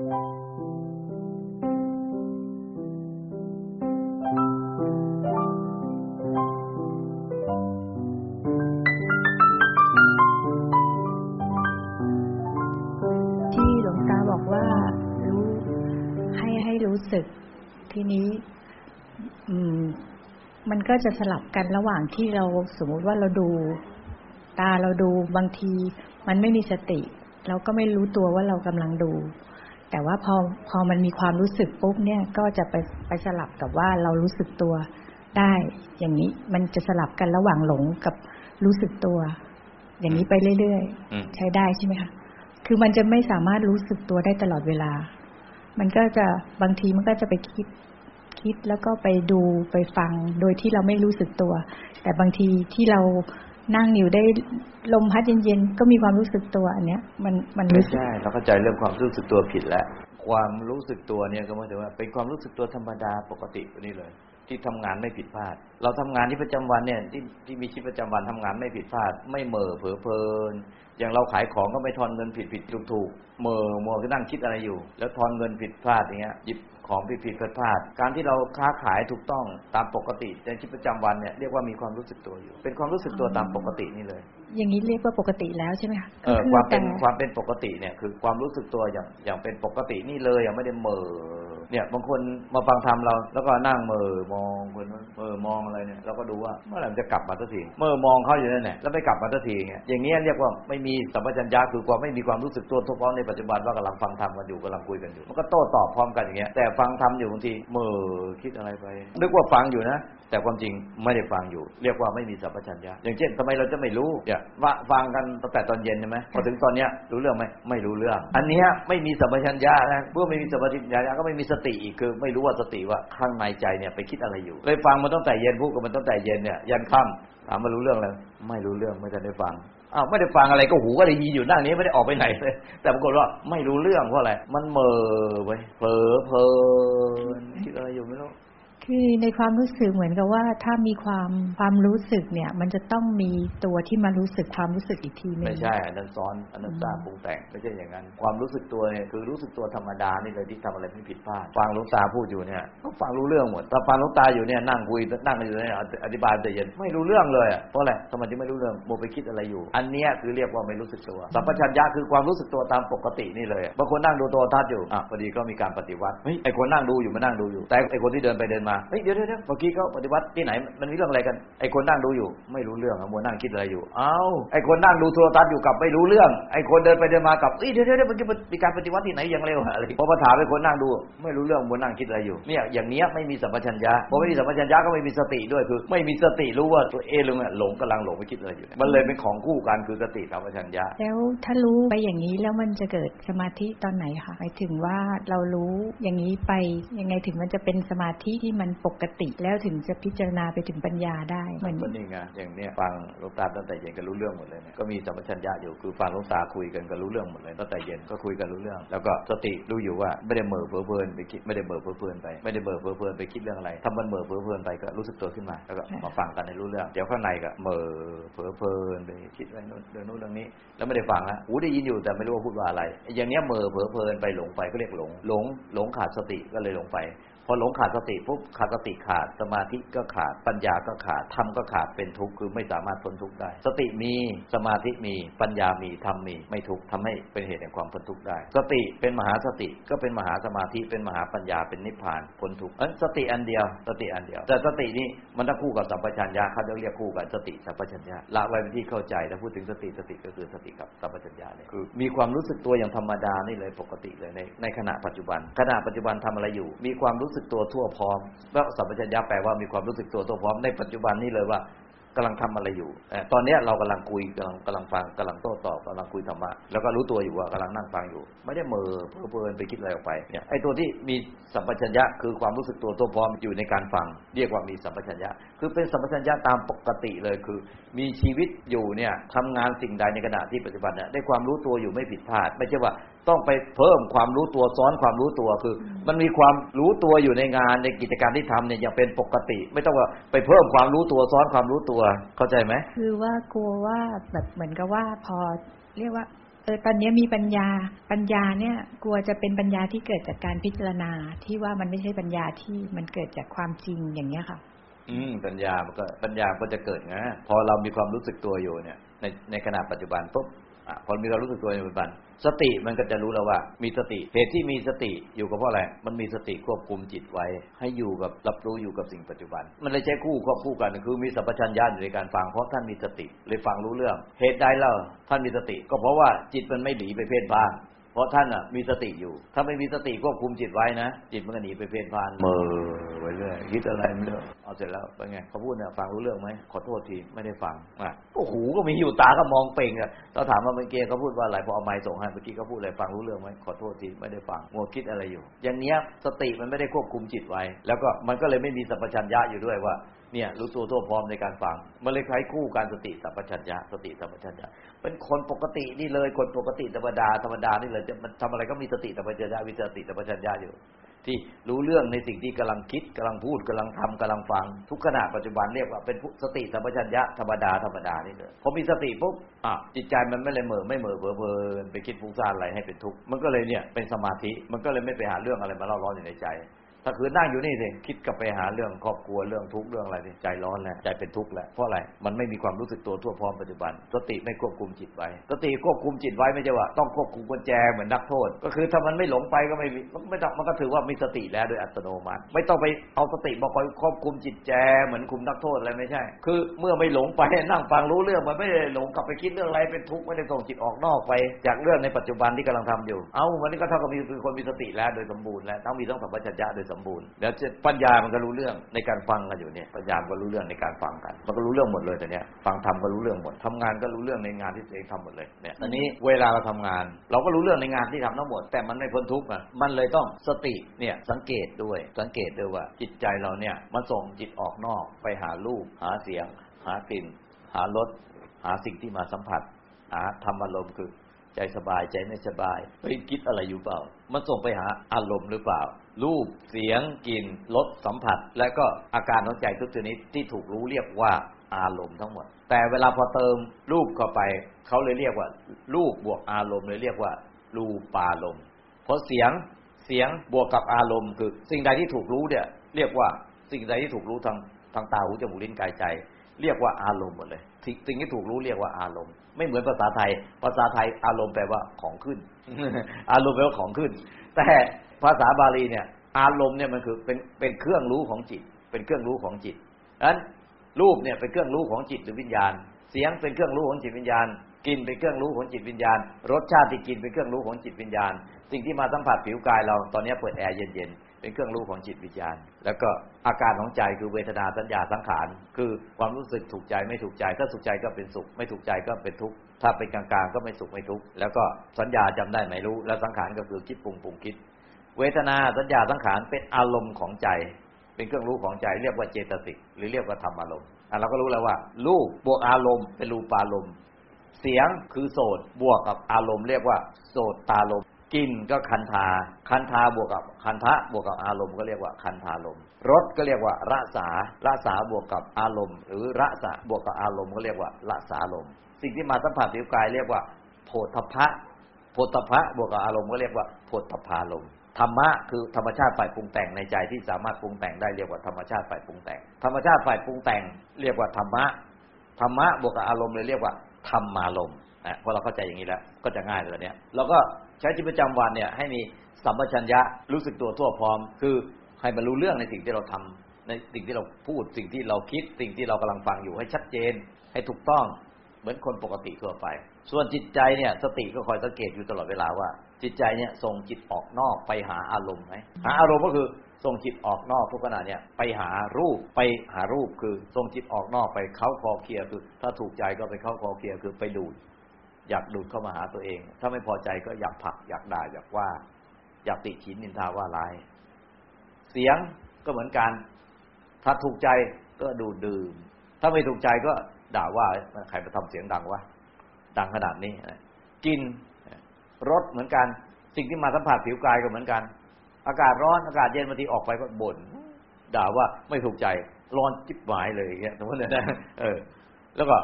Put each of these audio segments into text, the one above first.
ที่หลวงตาบอกว่ารู้ให้ให้รู้สึกทีนี้ อืม มันก็จะสลับกันระหว่างที่เราสมมติว่าเราดู ตาเราดูบางที มันไม่มีสติ เราก็ไม่รู้ตัวว่าเรากำลังดู แต่ว่าพอพอมันมีความรู้สึกปุ๊บเนี่ยก็จะไปไปสลับกับว่าเรารู้สึกตัวได้ อย่างนี้มันจะสลับกันระหว่างหลงกับรู้สึกตัว อย่างนี้ไปเรื่อยอืมๆใช้ได้ใช่ไหมคะคือมันจะไม่สามารถรู้สึกตัวได้ตลอดเวลา มันก็จะบางทีมันก็จะไปคิดคิดแล้วก็ไปดูไปฟังโดยที่เราไม่รู้สึกตัว แต่บางทีที่เรา นั่งอยู่ได้ลมพัดเย็นๆก็มีความรู้สึกตัวอันเนี้ย มันมันไม่ใช่เราเข้าใจเรื่องความรู้สึกตัวผิดแล้วความรู้สึกตัวเนี่ยก็หมายถึงว่าเป็นความรู้สึกตัวธรรมดาปกตินี่เลย ที่ทำงานไม่ผิดพลาด เราทำงานที่ประจำวันเนี่ยที่ที่มีชีวิตประจำวันทำงานไม่ผิดพลาด ไม่เหม่อเผลอเพลินอย่างเราขายของก็ไม่ทอนเงินผิดผิดถูกถูกเหม่อมัวก็นั่งคิดอะไรอยู่ แล้วทอนเงินผิดพลาดอย่างเงี้ยหยิบ ของผิดผิดพลาดพลาดการที่เราค้าขายถูกต้องตามปกติในชีวิตประจำวันเนี่ยเรียกว่ามีความรู้สึกตัวอยู่ เป็นความรู้สึกตัวตามปกตินี่เลย อย่างนี้เรียกว่าปกติแล้วใช่ไหมคะเออก็ความเป็นแต่ความเป็นปกติเนี่ยคือความรู้สึกตัวอย่างอย่างเป็นปกตินี่เลยยังไม่ได้เหม่อ เนี่ย บางคนมาฟังธรรมเรา แล้วก็นั่งเม่อมองคนเม่อมองอะไรเนี่ยเราก็ดูว่าเมื่อไหร่มันจะกลับมาสักทีเหม่อมองเขาอยู่นั่นแหละแล้วไม่กลับมาสักทีเงี้ยอย่างเงี้ยเรียกว่าไม่มีสัมปชัญญะคือความไม่มีความรู้สึกตัวทั่วพร้อมในปัจจุบันว่ากำลังฟังธรรมกันอยู่กำลังคุยกันอยู่มันก็โต้ตอบพร้อมกันอย่างเงี้ยแต่ฟังธรรมอยู่บางทีเม่อคิดอะไรไปนึกว่าฟังอยู่นะแต่ความจริงไม่ได้ฟังอยู่ เรียกว่าไม่มีสัมปชัญญะอย่างเช่นทำไมเราจะไม่รู้เนี่ยว่าฟังกันตั้งแต่ตอนเย็นใช่ไหมพอถึงตอนเนี้ยรู้เรื่องไหมไม่รู้เรื่อง อันนี้ไม่มีสัมปชัญญะนะเมื่อไม่มีสัมปชัญญะก็ไม่มีสติอีกคือไม่รู้ว่าสติว่าข้างในใจเนี่ยไปคิดอะไรอยู่เลยฟังมันตั้งแต่เย็นพูดกับมันตั้งแต่เย็นเนี่ยยันค่ำถามมารู้เรื่องแล้วไม่รู้เรื่องไม่ทันได้ฟังอ้าวไม่ได้ฟังอะไรก็หูก็ได้ยินอยู่นั่งนี้ไม่ได้ออกไปไหนเลยแต่ปรากฏว่าไม่รู้เรื่องเพราะอะไรมันเมอไปเผลอเพลินคิดอะไรอยู่ไม่รู้ คือในความรู้สึกเหมือนกับว่าถ้ามีความความรู้สึกเนี่ย มันจะต้องมีตัวที่มารู้สึกความรู้สึกอีกทีหนึงไม่ใช่อันนั้นซ้อนอันนั้นสร้างปรุงแต่งไม่ใช่อย่างนั้น ความรู้สึกตัวเนี่ยคือรู้สึกตัวธรรมดานี่เลยที่ทำอะไรไม่ผิดพลาดฟังหลุงตาพูดอยู่เนี่ยก็ฟังรู้เรื่องหมดแต่ฟังหลุงตาอยู่เนี่ยนั่งคุยนั่งอยู่เนี่ยอธิบายแต่เย็นไม่รู้เรื่องเลยเพราะอะไรทำไมถึงไม่รู้เรื่องโมไปคิดอะไรอยู่ อันเนี้ยคือเรียกว่าไม่รู้สึกตัวสัมปชัญญะคือความรู้สึกตัวตามปกตินี่เลยบางคนนั่งดูโทรทัศน์อยู่อะพอดีก็มีการปฏิวัติเฮ้ยไอคนนั่งดูอยู่มานั่งดูอยู่ แต่ไอคนที่เดินไปเดินมาเฮ้ยเดี๋ยวเดี๋ยวเดี๋ยวเมื่อกี้เขาปฏิวัติที่ไหน มันมีเรื่องอะไรกันไอคนนั่งดูอยู่ ไม่รู้เรื่องอะมัวนั่งคิดอะไรอยู่ เอ้าไอคนนั่งดูโทรทัศน์อยู่กับไม่รู้เรื่องไอคนเดินไปเดินมากับเอ้ยเดี๋ยวเดี๋ยวเดี๋ยวเมื่อกี้มีการปฏิวัติที่ไหนอย่างเร็วอะอะไรพอมาถามไอคนนั่งดู ไม่รู้เรื่องมัวนั่งคิดอะไรอยู่เนี่ยอย่างเนี้ยไม่มีสัมปชัญญะพอไม่มีสัมปชัญญะก็ไม่มีสติด้วยคือ ไม่มีสติรู้ว่าตัวเองลงหลงกำลังหลงไปคิดอะไรอยู่ มันเลยเป็นของคู่กันคือสติสัมปชัญญะแล้วถ้ารู้ไปอย่างนี้แล้วมันจะเกิดสมาธิตอนไหนคะหมายถึงว่าเรารู้อย่างนี้ไปยังไงถึงมันจะเป็นสมาธิที่มันปกติแล้วถึงจะพิจารณาไปถึงปัญญาได้เหมือนนี่ไงอย่างเนี้ยฟังลวงตาตั้งแต่เย็นก็รู้เรื่องหมดเลยเนี่ยก็มีสัมปชัญญะอยู่คือฟังลวงตาคุยกันก็รู้เรื่องหมดเลยตั้งแต่เย็นก็คุยกันรู้เรื่อง แล้วก็สติรู้อยู่ว่าไม่ได้เหม่อเพ้อเพลินไปคิดไม่ได้เหม่อเพ้อเพลินไปไม่ได้เหม่อเพ้อเพลินไปคิดเรื่องอะไรถ้ามันเหม่อเพ้อเพลินไปก็รู้สึกตัวขึ้นมา แล้วก็มาฟังกันให้รู้เรื่อง เดี๋ยวข้างในก็เหม่อเพ้อเพลินไปคิดอะไรโน้นเรื่องโน้นเรื่องนี้ แล้วไม่ได้ฟังละหูได้ยินอยู่แต่ไม่รู้ว่าพูดว่าอะไร อย่างเนี้ยเหม่อเผลอเพลินไปหลงไปก็เรียกหลงหลงหลงขาดสติก็เลยหลงไป พอหลงขาดสติปุ๊บขาดสติขาดสมาธิก็ขาดปัญญาก็ขาดธรรมก็ขาดเป็นทุกข์คือไม่สามารถพ้นทุกข์ได้ สติมีสมาธิมีปัญญามีธรรมมีไม่ทุกข์ทำให้เป็นเหตุแห่งความพ้นทุกข์ได้ สติเป็นมหาสติก็เป็นมหาสมาธิเป็นมหาปัญญาเป็นนิพพานพ้นทุกข์เอ้ยสติอันเดียว สติอันเดียว แต่สตินี่มันต้องคู่กับสัมปชัญญะเขาจะเรียกคู่กันสติสัมปชัญญะละไว้เป็นที่เข้าใจถ้าพูดถึงสติสติก็คือสติกับสัมปชัญญะเนี่ยคือ มีความรู้สึกตัวอย่างธรรมดานี่เลยปกติเลยในในขณะปัจจุบันขณะปัจจุบันทำอะไรอยู่ มีความรูู้้สึกตัวทั่วพร้อมแล้วสัมปชัญญะแปลว่ามีความรู้สึกตัวทั่วพร้อมในปัจจุบันนี้เลยว่า กำลังทำอะไรอยู่ตอนเนี้ยเรากำลังคุยกำลังกำลังฟังกำลังโต้ตอบกำลังคุยธรรมะแล้วก็รู้ตัวอยู่ว่ากำลังนั่งฟังอยู่ ไม่ได้เมือเพ้อเพลินไปคิดอะไรออกไปเนี่ยไอ้ตัวที่มีสัมปชัญญะคือความรู้สึกตัวทั่วพร้อมอยู่ในการฟัง เรียกว่ามีสัมปชัญญะ คือเป็นสัมปชัญญะตามปกติเลยคือ มีชีวิตอยู่เนี่ยทำงานสิ่งใดในขณะที่ปัจจุบันเนี่ยได้ความรู้ตัวอยู่ไม่ผิดพลาด ไม่ใช่ว่าต้องไปเพิ่มความรู้ตัวซ้อนความรู้ตัวคือ มันมีความรู้ตัวอยู่ในงานในกิจการที่ทำเนี่ยอย่างเป็นปกติ ไม่ต้องว่าไปเพิ่มความรู้ตัวซ้อนความรู้ตัวเข้าใจไหมคือว่ากลัวว่าแบบเหมือนกับว่าพอ เรียกว่าเออตอนนี้มีปัญญาปัญญาเนี่ย กลัวจะเป็นปัญญาที่เกิดจากการพิจารณาที่ว่ามันไม่ใช่ปัญญาที่มันเกิดจากความจริงอย่างเนี้ยค่ะ อืมปัญญามันก็ปัญญาก็จะเกิดนะพอเรามีความรู้สึกตัวอยู่เนี่ย ในในขณะปัจจุบันปุ๊บอะ พอมีความรู้สึกตัวในปัจจุบัน สติมันก็จะรู้แล้วว่า มีสติเหตุที่มีสติอยู่กับเพราะอะไรมันมีสติควบคุมจิตไว้ ให้อยู่กับรับรู้อยู่กับสิ่งปัจจุบัน มันเลยใช้คู่ควบคู่กันคือมีสัพพัญญาอยู่ในการฟังเพราะท่านมีสติเลยฟังรู้เรื่อง เหตุใดเล่าท่านมีสติ ก็เพราะว่าจิตมันไม่หนีไปเพ่นพ่าน เพราะท่านอะมีสติอยู่ ถ้าไม่มีสติควบคุมจิตไว้นะ จิตมันก็หนีไปเพ่นพานเมอไปเรื่อยคิดอะไรไม่เรื่องเอาเสร็จแล้วเป็นไงเขาพูดเนี่ยฟังรู้เรื่องไหมขอโทษทีไม่ได้ฟังอะโอ้โหก็มีอยู่ตาก็มองเป่งอะเราถามว่าเมื่อกี้เขาพูดว่าอะไรพอเอาไม้ส่งให้เมื่อกี้เขาพูดอะไรฟังรู้เรื่องไหมขอโทษทีไม่ได้ฟังมัวคิดอะไรอยู่ อย่างเนี้ยสติมันไม่ได้ควบคุมจิตไว้ แล้วก็มันก็เลยไม่มีสัพพัญญะอยู่ด้วยว่า เนี่ยรู้ตัวทั่วพร้อมในการฟัง มันเลยคล้ายคู่การสติสัพพัญญะสติสัพพัญญะเป็นคนปกตินี่เลยคนปกติธรรมดาธรรมดานี่เลยจะมันทำอะไรก็มีสติสัพพัญญะวิสติสัพพัญญะอยู่ ที่รู้เรื่องในสิ่งที่กำลังคิดกำลังพูดกำลังทำกำลังฟัง ทุกขณะปัจจุบันเรียกว่าเป็นสติสัมปชัญญะธรรมดาธรรมดานี่เลยพอมีสติปุ๊บอะจิตใจมันไม่เลยเหม่อไม่เหม่อเบอเบอไปคิดฟุ้งซ่านอะไรให้เป็นทุกข์มันก็เลยเนี่ยเป็นสมาธิมันก็เลยไม่ไปหาเรื่องอะไรมาเล่าร้อนอยู่ในใจ ถ้าคือนั่งอยู่นี่สิคิดกลับไปหาเรื่องครอบครัวเรื่องทุกข์เรื่องอะไรสิใจร้อนแหละใจเป็นทุกข์แหละเพราะอะไรมันไม่มีความรู้สึกตัวทั่วพร้อมปัจจุบัน สติไม่ควบคุมจิตไว้ สติควบคุมจิตไว้ไม่ใช่ว่าต้องควบคุมกุญแจเหมือนนักโทษ ก็คือถ้ามันไม่หลงไปก็ไม่มีไม่ต้องมันก็ถือว่ามีสติแล้วโดยอัตโนมัติ ไม่ต้องไปเอาสติมาคอยควบคุมจิตแจเหมือนคุมนักโทษอะไรไม่ใช่ คือเมื่อไม่หลงไปนั่งฟังรู้เรื่องมันไม่ได้หลงกลับไปคิดเรื่องอะไรเป็นทุกข์ไม่ได้ส่งจิตออกนอกไป จากเรื่องในปัจจุบันที่กำลังทำอยู่ เอ้าวันนี้ก็เท่ากับมีคือคนมีสติแล้วโดยสมบูรณ์แล้วต้องมีต้องสัมปชัญญะโดยสมบูรณ์ แล้วจะปัญญามันก็รู้เรื่องในการฟังกันอยู่เนี่ยปัญญามันก็รู้เรื่องในการฟังกัน มันก็รู้เรื่องหมดเลยแต่เนี้ยฟังทำก็รู้เรื่องหมดทำงานก็รู้เรื่องในงานที่ตัวเองทำหมดเลยเนี่ยอันนี้เวลาเราทำงาน เราก็รู้เรื่องในงานที่ทำทั้งหมด แต่มันไม่พ้นทุกข์อะมันเลยต้องสติเนี่ยสังเกตด้วยสังเกตด้วยว่าจิตใจเราเนี่ยมันส่งจิตออกนอกไปหารูปหาเสียง หากลิ่น หารสหาสิ่งที่มาสัมผัสหาธรรมอารมณ์คือใจสบายใจไม่สบายเฮ้ยคิดอะไรอยู่เปล่า มันส่งไปหาอารมณ์หรือเปล่ารูปเสียงกลิ่นรสสัมผัส และก็อาการของใจทุกชนิดที่ถูกรู้เรียกว่าอารมณ์ทั้งหมด แต่เวลาพอเติมรูปเข้าไป เขาเลยเรียกว่า รูปบวกอารมณ์เลยเรียกว่า รูปารมณ์เพราะเสียงเสียงบวกกับอารมณ์ คือสิ่งใดที่ถูกรู้เนี่ย เรียกว่าสิ่งใดที่ถูกรู้ทางทางตาหูจมูกลิ้นกายใจ เรียกว่าอารมณ์หมดเลยสิ่งสิ่งที่ถูกรู้เรียกว่าอารมณ์ ไม่เหมือนภาษาไทย ภาษาไทยอารมณ์แปลว่าของขึ้น อารมณ์แปลว่าของขึ้น แต่ภาษาบาลีเนี่ย อารมณ์เนี่ยมันคือเป็นเป็นเครื่องรู้ของจิต เป็นเครื่องรู้ของจิตดังนั้นรูปเนี่ยเป็นเครื่องรู้ของจิตหรือวิญญาณ เสียงเป็นเครื่องรู้ของจิตวิญญาณกินเป็นเครื่องรู้ของจิตวิญญาณ รสชาติที่กินเป็นเครื่องรู้ของจิตวิญญาณ สิ่งที่มาสัมผัสผิวกายเราตอนนี้เปิดแอร์เย็นๆ เป็นเครื่องรู้ของจิตวิญญาณ แล้วก็อาการของใจคือเวทนาสัญญาสังขาร คือความรู้สึกถูกใจไม่ถูกใจ ถ้าสุขใจก็เป็นสุข ไม่ถูกใจก็เป็นทุกข์ ถ้าเป็นกลางๆก็ไม่สุขไม่ทุกข์ แล้วก็สัญญาจำได้ไม่รู้ แล้วสังขารก็คือคิดปรุงปรุงคิด เวทนาสัญญาสังขารเป็นอารมณ์ของใจ เป็นเครื่องรู้ของใจเรียกว่าเจตสิก หรือเรียกว่าธรรมอารมณ์อะเราก็รู้แล้วว่า รูปบวกอารมณ์เป็นรูปารมณ์ เสียงคือโสดบวกกับอารมณ์ เรียกว่าโสดตารม กินก็คันธาคันธาบวกกับคันทะบวกกับอารมณ์ก็เรียกว่าคันธารมรสก็เรียกว่าระสาระสาบวกกับอารมณ์ หรือระสะบวกกับอารมณ์ก็เรียกว่าระสาลมสิ่งที่มาสัมผัสผิวกายเรียกว่าโพธพะโพธพะบวกกับอารมณ์ก็เรียกว่าโพธพารมธรรมะคือธรรมชาติฝ่ายปรุงแต่งในใจที่สามารถปรุงแต่งได้เรียกว่าธรรมชาติฝ่ายปรุงแต่ง ธรรมชาติฝ่ายปรุงแต่งเรียกว่าธรรมะธรรมะบวกกับอารมณ์เลยเรียกว่าธรรมารมณ์นะพอเราเข้าใจอย่างนี้แล้วก็จะง่ายเลยเนี้ยเราก็ ใช้ชีวิตประจำวันเนี่ยให้มีสัมปชัญญะรู้สึกตัวทั่วพร้อม คือให้บรรลุเรื่องในสิ่งที่เราทำในสิ่งที่เราพูดสิ่งที่เราคิด สิ่งที่เรากำลังฟังอยู่ให้ชัดเจน ให้ถูกต้องเหมือนคนปกติทั่วไป ส่วนจิตใจเนี่ยสติก็คอยสังเกตอยู่ตลอดเวลาว่า จิตใจเนี่ยส่งจิตออกนอกไปหาอารมณ์ไหมหาอารมณ์ก็คือส่งจิตออกนอกทุกขณะเนี่ยไปหารูปไปหารูปคือส่งจิตออกนอกไปเข้าคอเคลียคือ ถ้าถูกใจก็ไปเข้าคอเคลียคือไปดูด อยากดูดเข้ามาหาตัวเอง ถ้าไม่พอใจก็อยากผลัก อยากด่าอยากว่า อยากติฉินนินทาว่าร้าย เสียงก็เหมือนกัน ถ้าถูกใจก็ดูดดื่ม ถ้าไม่ถูกใจก็ด่าว่าใครมาทำเสียงดังวะดังขนาดนี้กินรสเหมือนกัน สิ่งที่มาสัมผัสผิวกายก็เหมือนกัน อากาศร้อนอากาศเย็นบางทีออกไปก็บ่นด่าว่าไม่ถูกใจร้อนจิบหมายเลยอย่างเงี้ยสมมตินะเออ แล้วก็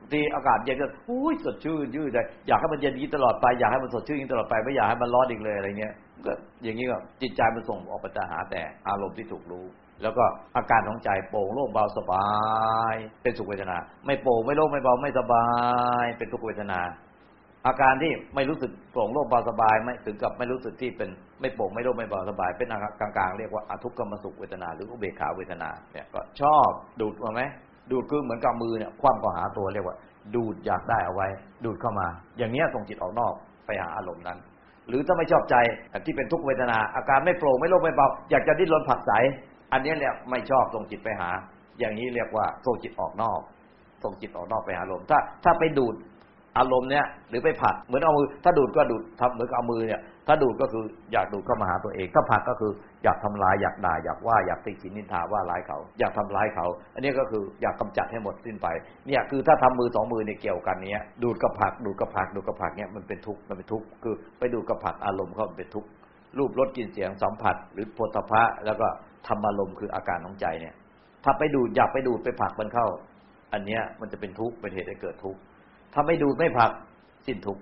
บางทีอากาศเย็นก็อุ้ยสดชื่นยืดใจอยากให้มันเย็นนี้ตลอดไปอยากให้มันสดชื่นอย่างนี้ตลอดไปไม่อยากให้มันร้อนอีกเลยอะไรเงี้ยก็อย่างนี้ก็จิตใจมันส่งออกไปจะหาแต่อารมณ์ที่ถูกรู้ แล้วก็อาการของใจโปร่งโล่งเบาสบาย เป็นสุขเวทนา ไม่โปร่งไม่โล่งไม่เบาไม่สบาย เป็นทุกขเวทนา อาการที่ไม่รู้สึกโปร่งโล่งเบาสบายไม่ถึงกับไม่รู้สึกที่เป็นไม่โปร่งไม่โล่งไม่เบาสบาย เป็นอาการกลางๆเรียกว่าอทุกขมสุขเวทนา หรืออุเบกขาเวทนาเนี่ยก็ชอบดูดมาไหม ดูดคือเหมือนกับมือเนี่ยคว่ำก็หาตัวเรียกว่า ดูดอยากได้เอาไว้ ดูดเข้ามา อย่างเนี้ยส่งจิตออกนอกไปหาอารมณ์นั้น หรือถ้าไม่ชอบใจที่เป็นทุกขเวทนา อาการไม่โปร่งไม่โล่งไม่เบาอยากจะดิ้นรนผักใสอันนี้เรียไม่ชอบส่งจิตไปหา อย่างนี้เรียกว่าส่งจิตออกนอกส่งจิตออกนอกไปหาอารมณ์ถ้าถ้าไปดูด อารมณ์เนี้ยหรือไปผักเหมือนเอามือ ถ้าดูดก็ดูดทำเหมือนเอามือเนี่ย ถ้าดูดก็คืออยากดูดเข้ามาหาตัวเอง ถ้าผักก็คืออยากทำลายอยากด่าอยากว่าอยากติฉินนินทาว่าร้ายเขา อยากทำร้ายเขา อันนี้ก็คืออยากกำจัดให้หมดสิ้นไป เนี่ยคือถ้าทำมือสองมือเนี่ยเกี่ยวกันเนี้ยดูดกับผักดูดกับผักดูดกับผักเนี่ยมันเป็นทุกข์มันเป็นทุกข์คือไปดูดกับผักอารมณ์เขาเป็นทุกข์รูปรสกลิ่นเสียงสัมผัส หรือโพธพะแล้วก็ธรรมอารมณ์คืออาการของใจเนี่ย ถ้าไปดูดอยากไปดูดไปผักมันเข้า อันเนี้ยมันจะเป็นทุกข์เป็นเหตุให้เกิดทุกข์ ถ้าไม่ดูไม่ผลักสิ้นทุก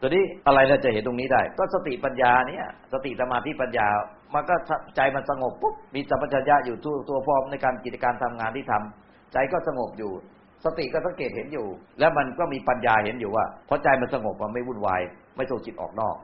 ตัวนี้อะไรเราจะเห็นตรงนี้ได้ ก็สติปัญญาเนี่ย สติสมาธิปัญญา มันก็ใจมันสงบปุ๊บมีสัมปชัญญะอยู่ตัวตัวพร้อมในการกิจการทำงานที่ทำใจก็สงบอยู่ สติก็สังเกตเห็นอยู่ แล้วมันก็มีปัญญาเห็นอยู่ว่าเพราะใจมันสงบมันไม่วุ่นวายไม่ส่งจิตออกนอก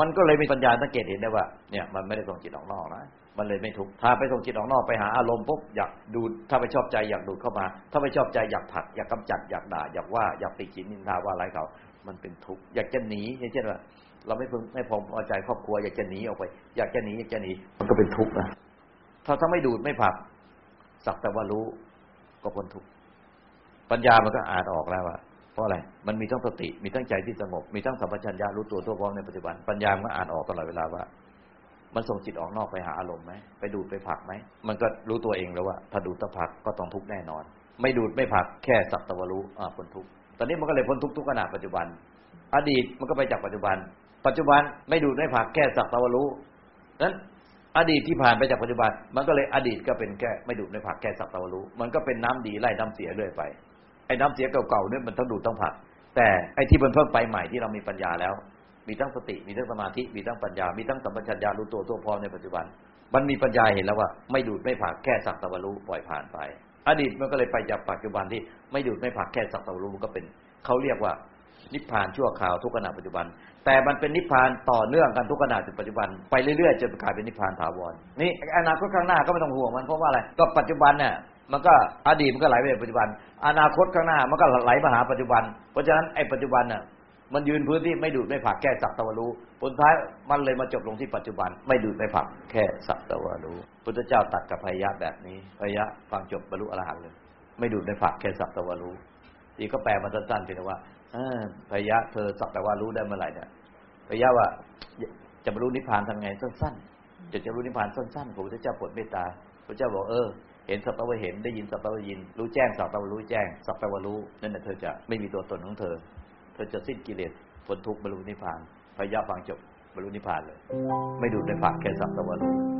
มันก็เลยมีปัญญาสังเกตเห็นได้ว่า เนี่ยมันไม่ได้ส่งจิตออกนอกนะ มันเลยไม่ทุกข์ถ้าไปส่งจิตออกนอกไปหาอารมณ์ปุ๊บอยากดูดถ้าไปชอบใจอยากดูดเข้ามา ถ้าไม่ชอบใจอยากผลัก อยากกำจัดอยากด่า อยากว่าอยากติฉินนินทาว่าอะไรเขามันเป็นทุกข์อยากจะหนีอย่างเช่นว่าเราไม่พึงไม่พอใจครอบครัว อยากจะหนีออกไป อยากจะหนีอยากจะหนีมันก็เป็นทุกข์นะถ้าถ้าไม่ดูดไม่ผลัก สักแต่ว่ารู้ก็พ้นทุกข์ปัญญามันก็อ่านออกแล้วว่าเพราะอะไร มันมีทั้งสติ มีทั้งใจที่สงบ มีทั้งสัมปชัญญะรู้ตัวทั่วพร้อมในปัจจุบัน ปัญญามันอ่านออกตลอดเวลาว่า มันส่งจิตออกนอกไปหาอารมณ์ไหมไปดูดไปผักไหมมันก็รู้ตัวเองแล้วว่า ถ้าดูดถ้าผักก็ต้องทุกข์แน่นอน ไม่ดูดไม่ผักแค่สักต่ว่ารู้อ่าพ้นทุกข์ตอนนี้มันก็เลยพ้นทุกข์ทุกขณะปัจจุบัน อดีตมันก็ไปจากปัจจุบัน ปัจจุบันไม่ดูดไม่ผักแค่สักต่ว่ารู้นั้นอดีตที่ผ่านไปจากปัจจุบัน มันก็เลยอดีตก็เป็นแค่ไม่ดูดไม่ผักแค่สักต่ว่ารู้มันก็เป็นน้ำดีไล่น้ำเสียเรื่อยไปไอ้น้ำเสียเก่าๆเนี่ยมันต้องดูดต้องผัก แต่ไอ้ที่มันเพิ่มไปใหม่ที่เรามีปัญญาแล้ว มีทั้งสติ มีทั้งสมาธิ มีทั้งปัญญา มีทั้งสัมปชัญญะรู้ตัวตัวพร้อมในปัจจุบัน มันมีปัญญาเห็นแล้วว่า ไม่ดูดไม่ผักแค่สักต่ว่ารู้ปล่อยผ่านไป อดีตมันก็เลยไปจากปัจจุบันที่ไม่ดูดไม่ผักแค่สักต่ว่ารู้มันก็เป็นเขาเรียกว่านิพพานชั่วคราวทุกขณะปัจจุบัน แต่มันเป็นนิพพานต่อเนื่องกันทุกขณะถึงปัจจุบันไปเรื่อยๆจนกลายเป็นนิพพานถาวรนี่อนาคตข้างหน้าก็ไม่ต้องห่วงมันเพราะว่าอะไรก็ปัจจุบันเนี่ยมันก็อดีตมันก็ไหลไปในปัจจุบัน อนาคตข้างหน้ามันก็ไหลมาหาปัจจุบัน เพราะฉะนั้นไอ้ปัจจุบันน่ะ มันยืนพื้นที่ไม่ดูดไม่ผักแค่สักตะวรู้ผลท้ายมันเลยมาจบลงที่ปัจจุบัน ไม่ดูดไม่ผักแค่สักตะวรู้พุทธเจ้าตัดกับพยะแบบนี้พยะฟังจบบรรลุอรหันต์เลย ไม่ดูดไม่ผักแค่สักตะวรู้ทีก็แปลมาสั้นๆเพียงว่าพยะเธอสักแต่ว่ารู้ได้เมื่อไหร่เนี่ยพยะว่าจะบรรลุนิพพานทำไงสั้นๆจะจะบรรลุนิพพานสั้นๆพระพุทธเจ้าโปรดเมตตาพระเจ้าบอกเออเห็นสัตว์ว่าเห็นได้ยินสัตว์ว่ายิน รู้แจ้งสัตว์ว่ารู้แจ้งสัตว์ว่ารู้นั่นแหละเธอจะไม่มีตัวตนของเธอ เธอจะสิ้นกิเลสพ้นทุกข์บรรลุนิพพานพยาบางจบบรรลุนิพพานเลย ไม่ดูในฝากแค่สัตว์ว่ารู้